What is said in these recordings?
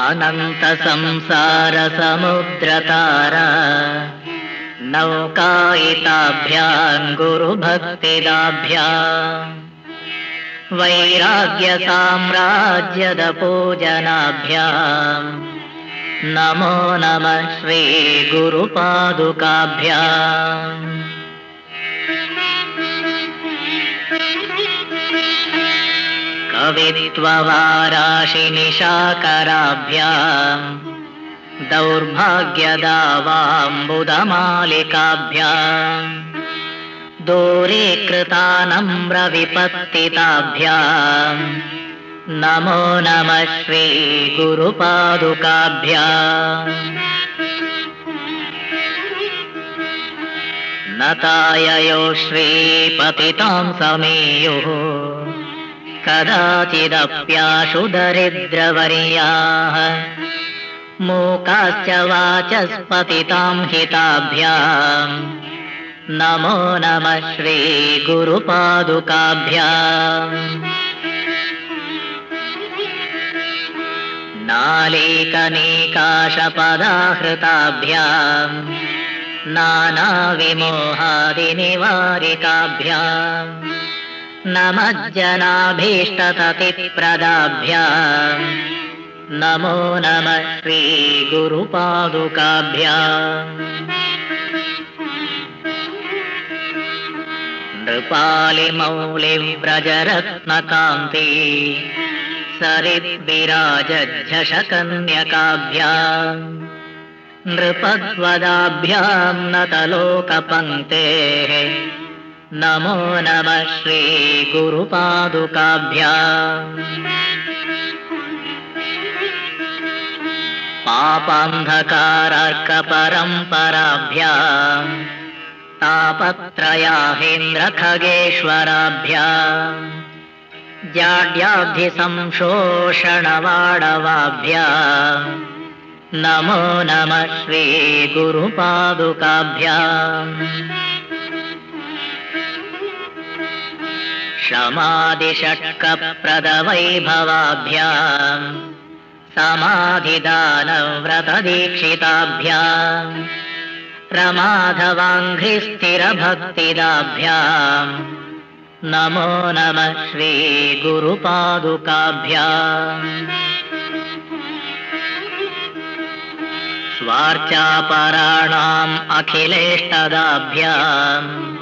अनन्तसंसारसमुद्रतारा नौकायिताभ्याम् गुरुभक्तिदाभ्याम् वैराग्यसाम्राज्यदपूजनाभ्याम् नमो नमः श्रीगुरुपादुकाभ्याम् कवित्ववाराशिनिशाकराभ्याम् दौर्भाग्यदावाम्बुदमालिकाभ्याम् दूरीकृतानम्रविपत्तिताभ्याम् नमो नमः श्रीगुरुपादुकाभ्याम्। नताययो श्रीपतितां समेयुः कदाचिदप्याशु दरिद्रवर्याः मूकाश्च वाचस्पतितां हिताभ्याम् नमो नमः श्रीगुरुपादुकाभ्याम् नालीकनीकाशपदाहृताभ्याम् नानाविमोहादिनिवारिकाभ्याम् नमज्जनाभीष्टततिप्रदाभ्याम्। नमो नमः श्रीगुरुपादुकाभ्याम्। नृपालिमौलिव्रजरत्नकान्ति सरिद्विराजझषकन्यकाभ्याम् नृपद्वदाभ्याम् नतलोकपङ्क्तेः नमो नमः श्रीगुरुपादुकाभ्याम् पापान्धकारार्कपरम्पराभ्याम् तापत्रयाहेन्द्रखगेश्वराभ्याम् जाड्याब्धिसंशोषणवाडवाभ्याम् नमो नमः श्रीगुरुपादुकाभ्याम् क्षमादिषट्कप्रदवैभवाभ्याम् समाधिदानव्रतदीक्षिताभ्याम्। प्रमाधवाङ्घ्रिस्थिरभक्तिदाभ्याम् नमो नमः श्रीगुरुपादुकाभ्याम्। स्वार्चापराणाम् अखिलेष्टदाभ्याम्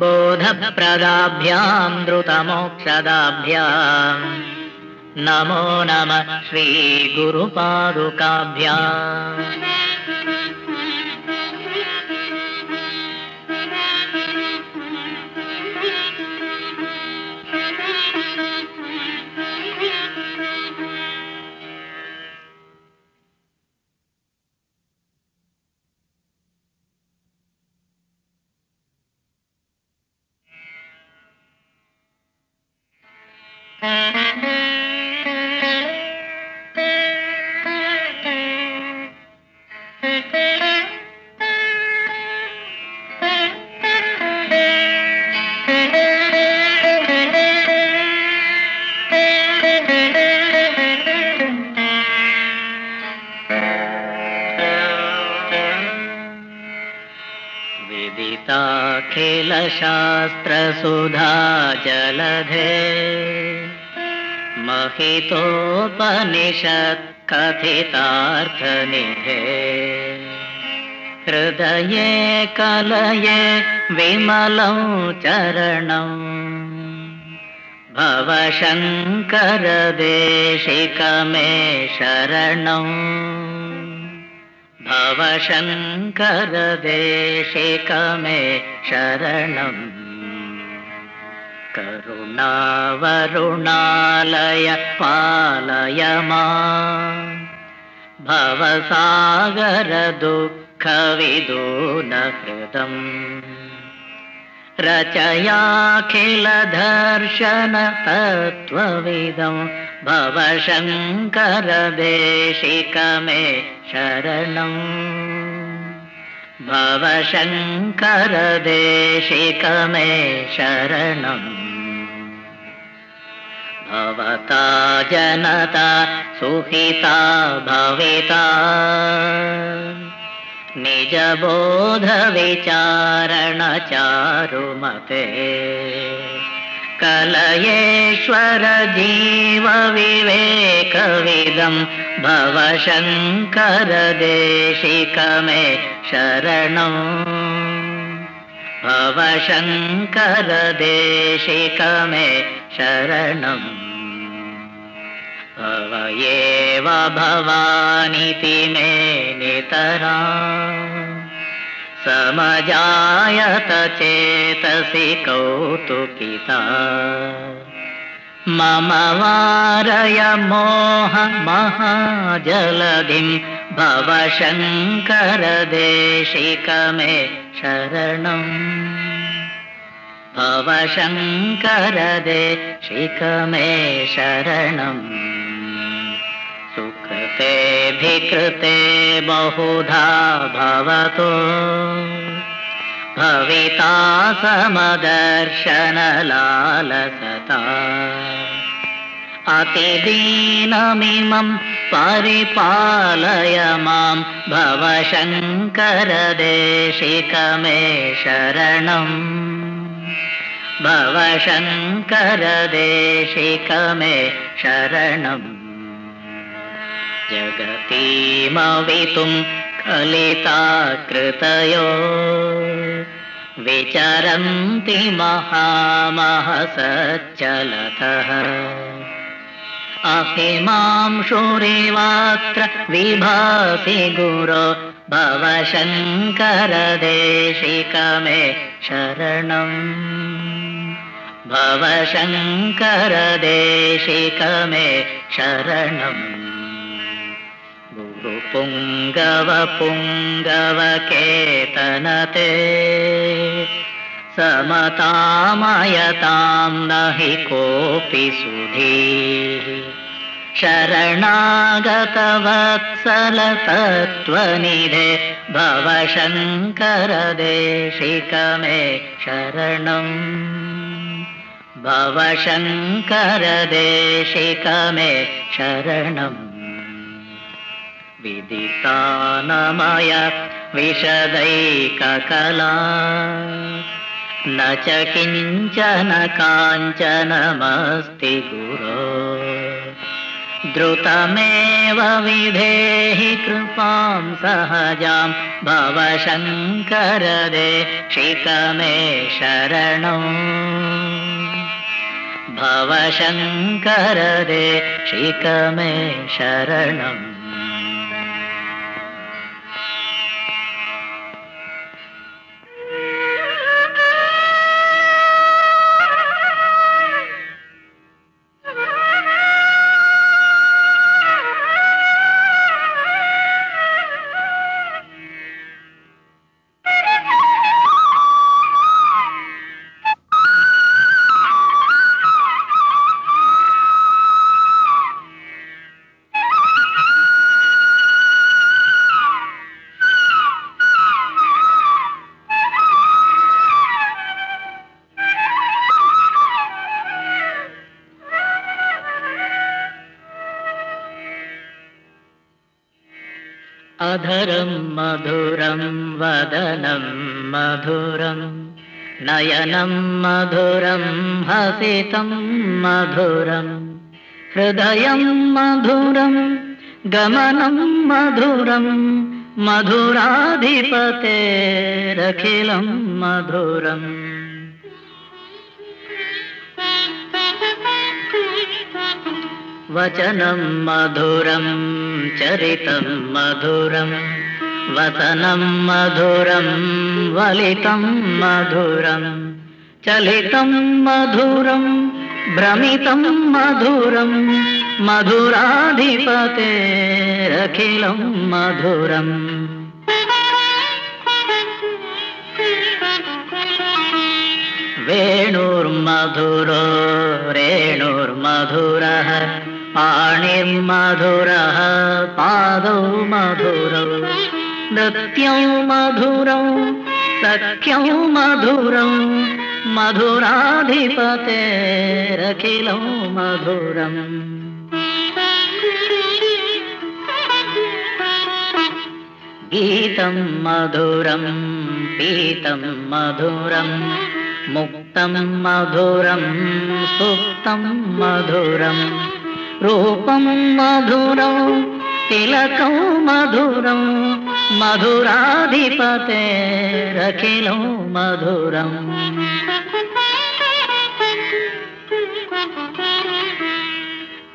बोधप्रदाभ्याम् द्रुतमोक्षदाभ्याम् नमो नमः श्रीगुरुपादुकाभ्याम् महितोपनिषत्कथितार्थनिधे हृदये कलये विमलं चरणम् भवशङ्करदेशिकमे शरणम् भवशङ्करदेशिकमे शरणम्। करुणावरुणालय पालय मा हृदम् रचयाखिलदर्शन तत्त्वविदं भव शङ्करदेशिकमे शरणम् भव शङ्करदेशिकमे शरणम् भवता जनता सुहिता भविता। निजबोधविचारणचारुमते। कलयेश्वर जीवविवेकविदं भव शङ्करदेशिकमे शरणम् भव शङ्करदेशिकमे शरणम्। एव भवानिति मे नितरा। समजायत चेतसि कौतुकिता। मम वारय मोह महाजलधिं भव शङ्करदेशिकमे शरणम् भव शङ्करदेशिकमे शरणम्। सुकृतेऽभिकृते बहुधा भवतो। भविता समदर्शनलालसता। अतिदीनमिमं परिपालय मां भव शङ्करदेशिकमे शरणम् भव शङ्करदेशिकमे शरणम्। जगतीमवितुं कलिता कृतयो विचरन्ति महामहसच्चलतः अहिमां शुरिवात्र विभासि गुरो भव शङ्करदेशिकमे शरणम् भव शङ्करदेशिकमे शरणम्। गुरुपुङ्गवपुङ्गवकेतनते। समतामयतां न हि कोऽपि सुधीः शरणागतवत्सलतत्त्वनिधे भव शङ्करदेशिकमे शरणम् भव शङ्करदेशिकमे शरणम् विदितानमय विशदैककला न च किञ्चन काञ्चनमस्ति गुरो। द्रुतमेव विधेहि कृपां सहजां भव शङ्करदेशिकमे शरणम् भव शङ्करदेशिकमे शरणम् मधुरं वदनं मधुरं नयनं मधुरं हसितं मधुरं हृदयं मधुरं गमनं मधुरं मधुराधिपतेरखिलं मधुरम्। वचनं मधुरं चरितं मधुरं वसनं मधुरं, वलितं मधुरं, चलितं मधुरं, भ्रमितं मधुरं मधुराधिपतेरखिलं मधुरम् वेणुर्मधुरो, रेणुर्मधुरः, पाणिर्मधुरः, पादौ मधुरौ। नृत्यौ मधुरौ, सख्यौ मधुरौ मधुराधिपतेरखिलौ मधुरम्। गीतं मधुरं, पीतं मधुरम् मुक्तं मधुरं, सुप्तं मधुरं। रूपं मधुरं, तिलकं मधुरं मधुराधिपतेरखिलो मधुरम्।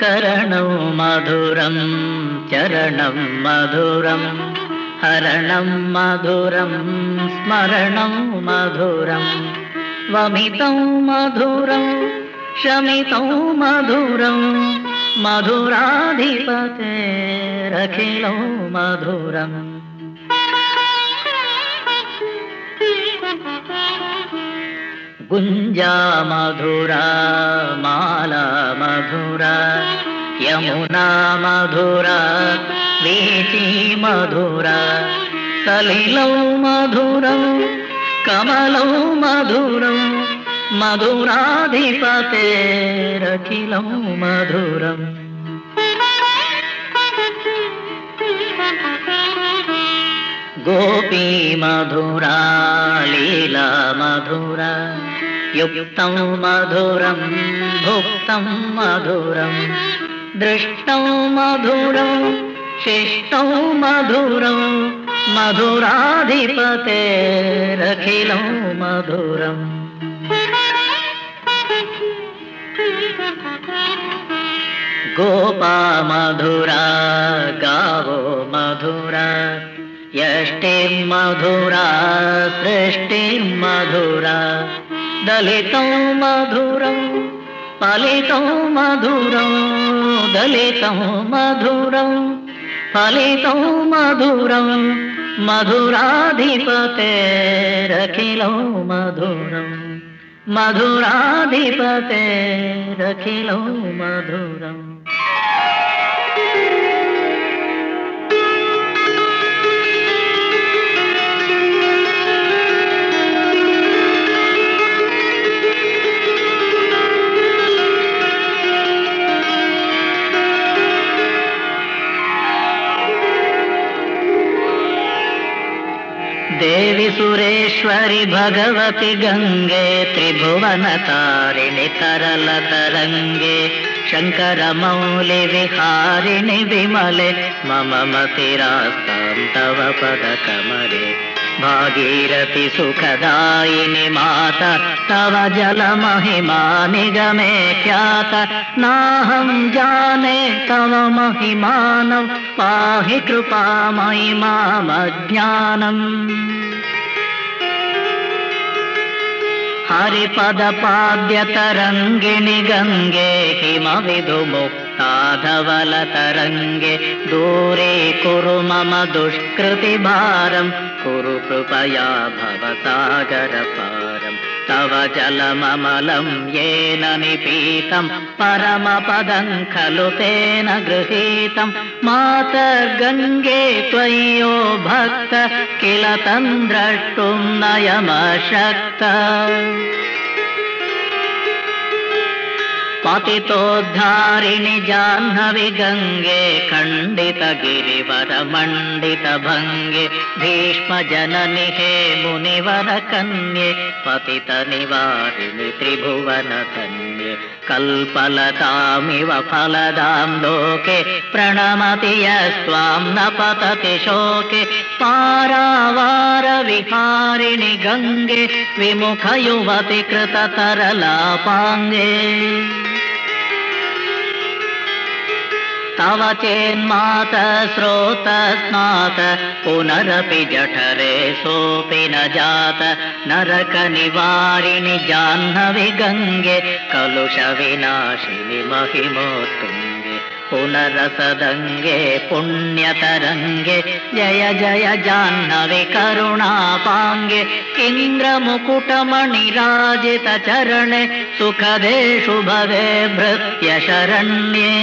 करणौ मधुरं चरणं मधुरं हरणं मधुरं स्मरणं मधुरम्। वमितौ मधुरं शमितौ मधुरं मधुराधिपतेरखिलो मधुरम् गुञ्जा मधुरा माला मधुरा यमुना मधुरा वीची मधुरा सलिलौ मधुरं कमलौ मधुरं मधुराधिपतेरखिलौ मधुरम् गोपी मधुरा लीला मधुरा युक्तं मधुरं भुक्तं मधुरं। दृष्टौ मधुरं शिष्टौ मधुरं मधुराधिपतेरखिलो मधुरम् गोपा मधुरा गावो मधुरा। यष्टिं मधुरा सृष्टिं मधुरा दलितं मधुरं फलितं मधुरं दलितं मधुरं फलितं मधुरं मधुराधिपतेरखिलो मधुरम् मधुराधिपतेरखिलो मधुरम् देवि सुरेश्वरि भगवति गङ्गे त्रिभुवनतारिणि तरलतरङ्गे शङ्करमौलिविहारिणि विमले मम मतिरास्तां तव पदकमले। भागीरथि सुखदायिनि माता तव जलमहिमा निगमे ख्यात। नाहं जाने तव महिमानं पाहि कृपामयि मामज्ञानम् हरिपदपाद्यतरङ्गिणि गङ्गे हिमविधुमुक्ताधवलतरङ्गे दूरे कुरु मम दुष्कृतिभारं कुरु कृपया भवसागरपारम् तव जलममलं येन निपीतं परमपदं खलु तेन गृहीतं। मातर्गङ्गे त्वय्यो भक्त किल तं द्रष्टुं नयमशक्त पतितोद्धारिणि जाह्नवि गङ्गे खण्डितगिरिवरमण्डितभङ्गे भीष्मजननि हे मुनिवरकन्ये पतितनिवारिणि त्रिभुवनधन्ये कल्पलतामिव फलदां लोके प्रणमति यस्त्वां न पतति शोके। पारावारविहारिणि गङ्गे विमुखयुवति कृततरलापाङ्गे। तव चेन्मात स्रोतस्नात पुनरपि जठरे सोऽपि न जात। नरकनिवारिणि जाह्नवि गङ्गे कलुषविनाशिनि महिमोत्तुङ्गे। पुनरसदङ्गे पुण्यतरङ्गे जय जय जाह्नवि करुणापाङ्गे। इन्द्रमुकुटमणिराजितचरणे सुखदे शुभदे भृत्यशरण्ये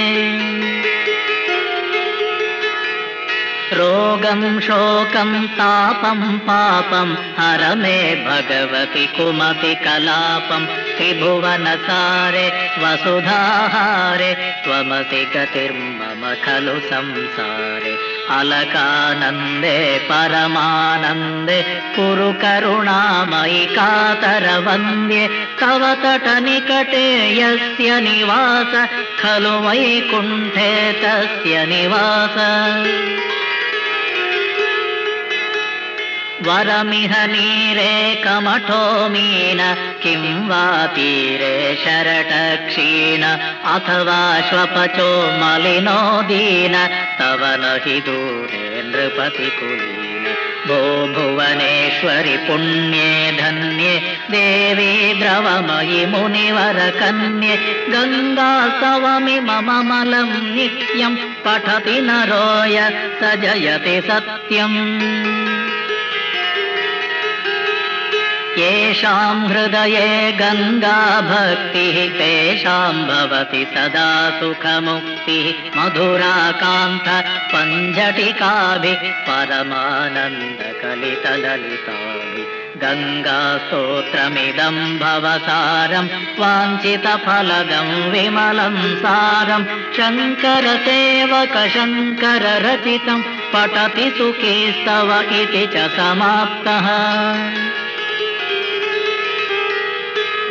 रोगं शोकं तापं पापं हर मे भगवति कुमपि कलापं। त्रिभुवनसारे वसुधाहारे त्वमसि गतिर्मम खलु संसारे। अलकानन्दे परमानन्दे कुरु करुणामयि कातरवन्द्ये तव तटनिकटे यस्य निवास खलु वैकुण्ठे तस्य निवास वरमिह नीरे कमठो मीन किं वा तीरे शरटक्षीण अथवा श्वपचो मलिनो दीन तव न हि दूरे नृपतिकुलीन भो भुवनेश्वरि पुण्ये धन्ये देवी द्रवमयि मुनिवरकन्ये गङ्गा स्तवमि मम मलं नित्यं पठति नरोय स जयति सत्यम् येषां हृदये गङ्गा भक्तिः तेषां भवति सदा सुखमुक्तिः। मधुराकान्त पञ्झटिकाभिः परमानन्दकलितललिताभिः। गङ्गास्तोत्रमिदं भवसारं वाञ्छितफलदं विमलं सारं। शङ्करसेवकशङ्कररचितं, पठति सुखीस्तव इति च समाप्तः।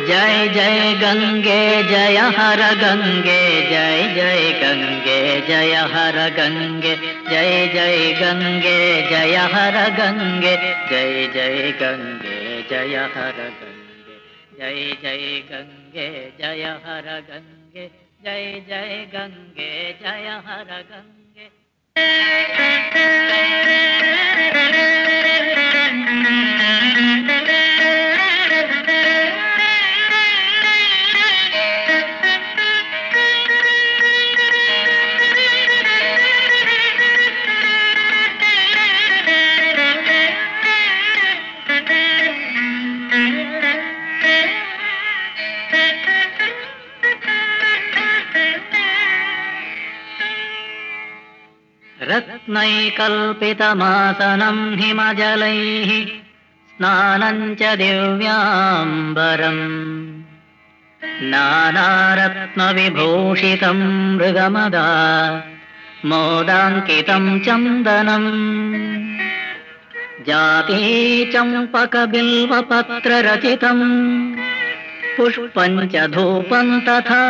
जय जय गंगे, जय हर गंगे, जय जय गङ्गे जय हर गंगे, जय जय गङ्गे जय हर गङ्गे जय जय गङ्गे जय हर गङ्गे जय जय गङ्गे जय हर गंगे, जय जय गङ्गे जय हर गङ्गे रत्नैकल्पितमासनं हिमजलैः स्नानं च दिव्याम्बरम्। नानारत्नविभूषितं मृगमदा मोदाङ्कितं चन्दनम्। जाती चम्पकबिल्वपत्ररचितम् पुष्पं च धूपं तथा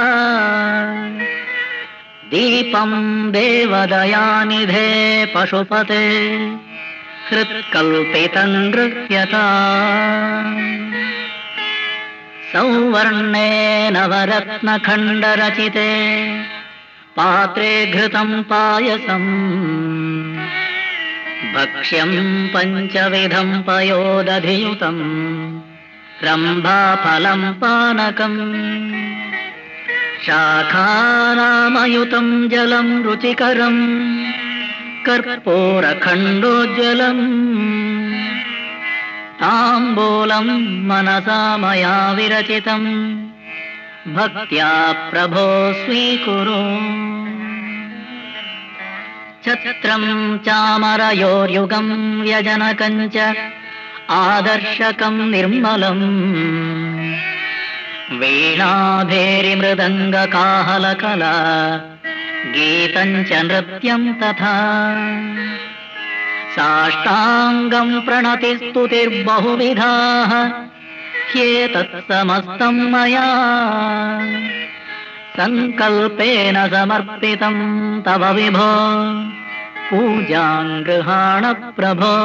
दीपं देवदयानिधे पशुपते हृत्कल्पितं नृत्यता। सौवर्णे नवरत्नखण्डरचिते पात्रे घृतं पायसम्। भक्ष्यं पञ्चविधं पयोदधियुतम्। रम्भाफलं पानकम् शाखानामयुतं जलं रुचिकरम् कर्पूरखण्डोज्ज्वलम्। ताम्बूलं मनसा मया विरचितम् भक्त्या प्रभो स्वीकुरु। छत्रं चामरयोर्युगं व्यजनकं च आदर्शकं निर्मलम् वीणाभेरिमृदङ्गकाहलकला गीतं च नृत्यं तथा। साष्टाङ्गं प्रणतिस्तुतिर्बहुविधाः ह्येतत् समस्तं मया। सङ्कल्पेन समर्पितं तव विभो पूजां गृहाण प्रभो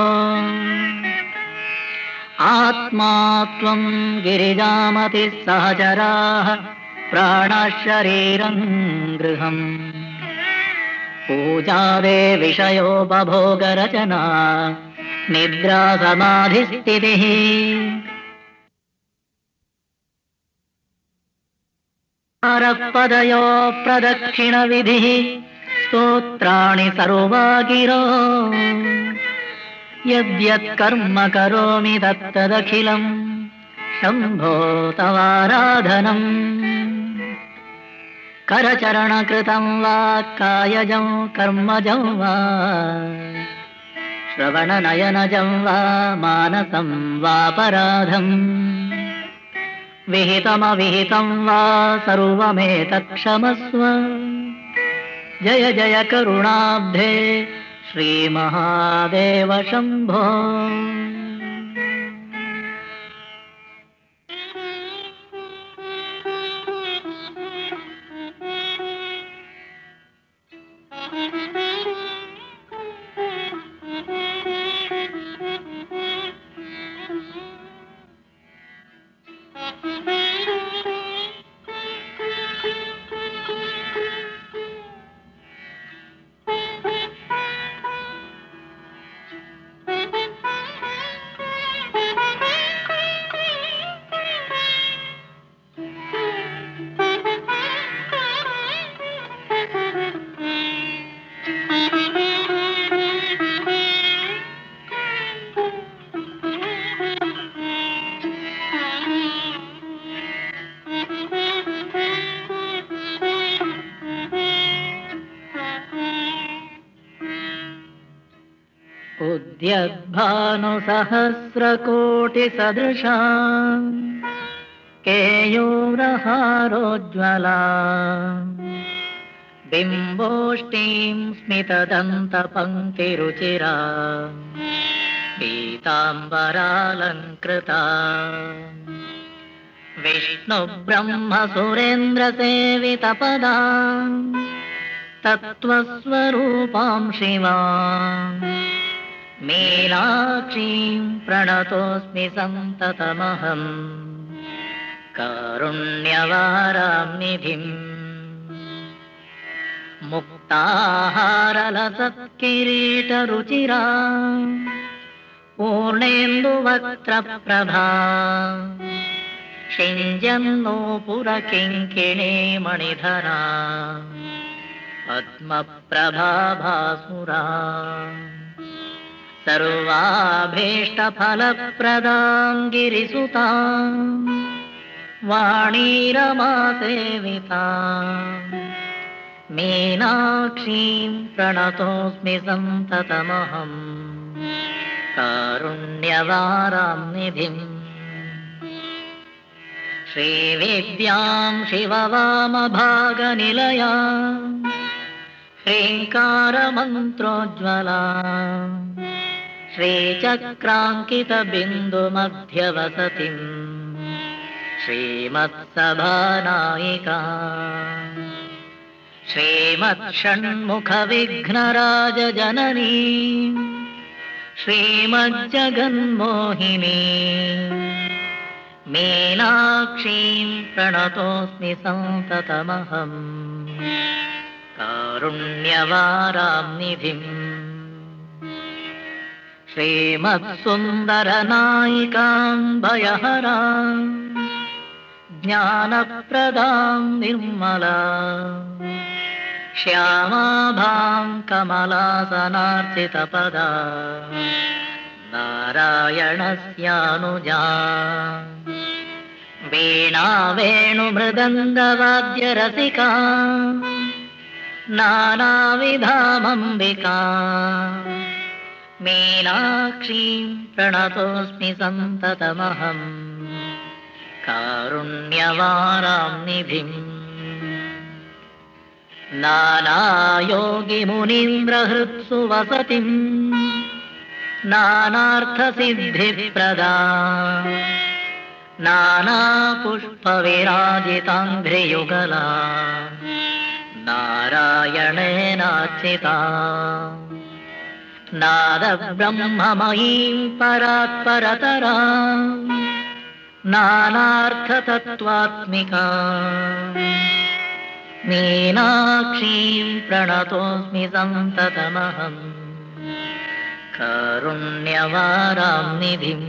आत्मा त्वं गिरिजामतिः सहचराः प्राणशरीरं गृहम्। पूजादे विषयो बभोगरचना निद्रा समाधिस्थितिः अरपदयो प्रदक्षिणविधिः स्तोत्राणि सर्वा गिरो यद्यत्कर्म करोमि तत्तदखिलम् शम्भो तवाराधनम्। करचरणकृतं वा कायजं, कर्मजं वा श्रवणनयनजं वा मानसं वापराधम् विहितमविहितं वा सर्वमेतत्क्षमस्व। जय जय करुणाब्धे श्रीमहादेव शम्भो उद्यद्भानुसहस्रकोटिसदृशा केयूरहारोज्ज्वला। बिम्बोष्टीं स्मितदन्तपङ्क्तिरुचिरा। पीताम्बरालङ्कृता। विष्णुब्रह्मसुरेन्द्रसेवितपदा। तत्त्वस्वरूपां शिवा मीनाक्षीं प्रणतोऽस्मि सन्ततमहम् कारुण्यवाराम्निधिम् मुक्ताहारलसत्किरीटरुचिरा पूर्णेन्दुवक्त्रप्रभा शिञ्जन्नोपुरकिङ्किणी मणिधरा पद्मप्रभाभासुरा सर्वाभीष्टफलप्रदां गिरिसुता वाणीरमासेविता मीनाक्षीं प्रणतोऽस्मि सन्ततमहम्। कारुण्यवारां निधिम्। श्रीविद्यां शिववामभागनिलया ह्रीङ्कारमन्त्रोज्ज्वला श्रीचक्राङ्कितबिन्दुमध्यवसतिम् श्रीमत्सभानायिका श्रीमत्षण्मुखविघ्नराजजननी श्रीमज्जगन्मोहिनी मीनाक्षीं प्रणतोऽस्मि सन्ततमहम् कारुण्यवारां निधिम् श्रीमत्सुन्दरनायिकाम्बयहरा ज्ञानप्रदां निर्मला श्यामाभां कमलासनार्चितपदा नारायणस्यानुजा वीणा वेणुमृदङ्गवाद्यरसिका नानाविधामम्बिका मीनाक्षीं प्रणतोऽस्मि सन्ततमहम्। कारुण्यवारां निधिम् नानायोगिमुनीन्द्रहृत्सु वसतिम् नानार्थसिद्धिप्रदा। नानापुष्पविराजिताङ्घ्रियुगला। नारायणेनार्चिता नादब्रह्ममयीं परात्परतरा नानार्थतत्त्वात्मिका। मीनाक्षीं प्रणतोऽस्मि सन्ततमहम् कारुण्यवारां निधिम्